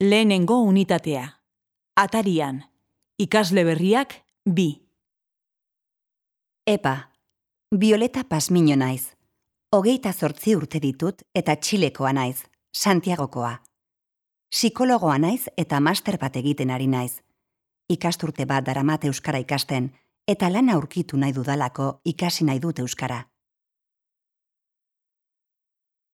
Lehenengo unitatea. Atarian. Ikasle berriak bi. Epa, Violeta Pasmino naiz. Hogeita zortzi urte ditut eta Txilekoa naiz, Santiagokoa. Psikologoa naiz eta master bat egiten ari naiz. Ikasturte bat daramat euskara ikasten eta lana aurkitu nahi dudalako ikasi nahi dut euskara.